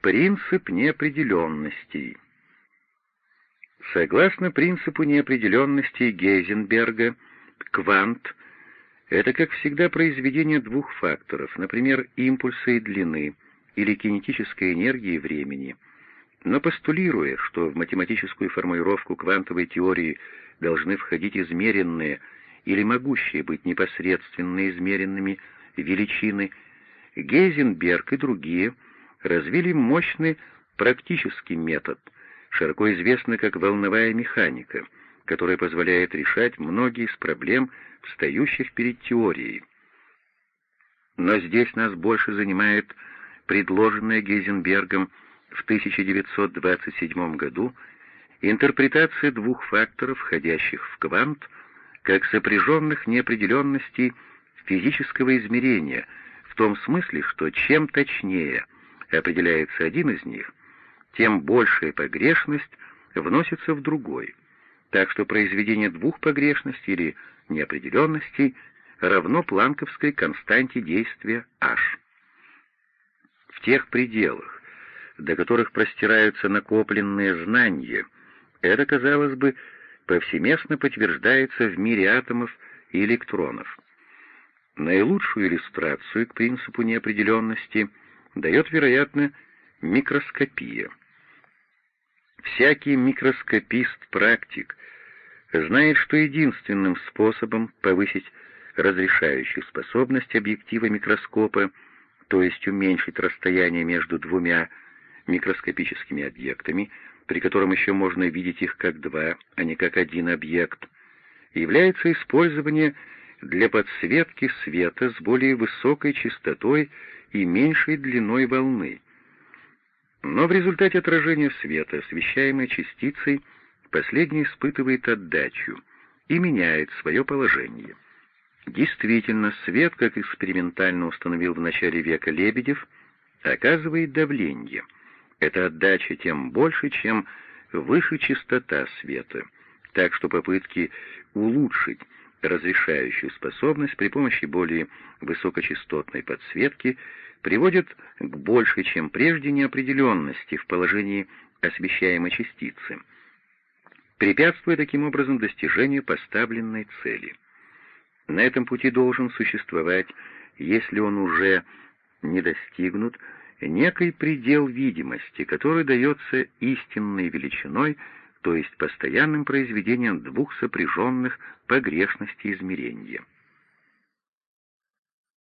Принцип неопределенностей. Согласно принципу неопределенности Гейзенберга, квант — это, как всегда, произведение двух факторов, например, импульса и длины, или кинетической энергии времени. Но постулируя, что в математическую формулировку квантовой теории должны входить измеренные или могущие быть непосредственно измеренными величины, Гейзенберг и другие развили мощный практический метод, широко известный как волновая механика, которая позволяет решать многие из проблем, встающих перед теорией. Но здесь нас больше занимает предложенная Гейзенбергом в 1927 году интерпретация двух факторов, входящих в квант, как сопряженных неопределенностей физического измерения, в том смысле, что чем точнее определяется один из них, тем большая погрешность вносится в другой, так что произведение двух погрешностей или неопределенностей равно планковской константе действия h. В тех пределах, до которых простираются накопленные знания, это, казалось бы, повсеместно подтверждается в мире атомов и электронов. Наилучшую иллюстрацию к принципу неопределенности дает, вероятно, микроскопия. Всякий микроскопист-практик знает, что единственным способом повысить разрешающую способность объектива микроскопа, то есть уменьшить расстояние между двумя микроскопическими объектами, при котором еще можно видеть их как два, а не как один объект, является использование для подсветки света с более высокой частотой и меньшей длиной волны. Но в результате отражения света, освещаемой частицей, последний испытывает отдачу и меняет свое положение. Действительно, свет, как экспериментально установил в начале века Лебедев, оказывает давление — эта отдача тем больше, чем выше частота света, так что попытки улучшить разрешающую способность при помощи более высокочастотной подсветки приводят к большей, чем прежде, неопределенности в положении освещаемой частицы, препятствуя таким образом достижению поставленной цели. На этом пути должен существовать, если он уже не достигнут, некий предел видимости, который дается истинной величиной, то есть постоянным произведением двух сопряженных погрешностей измерения.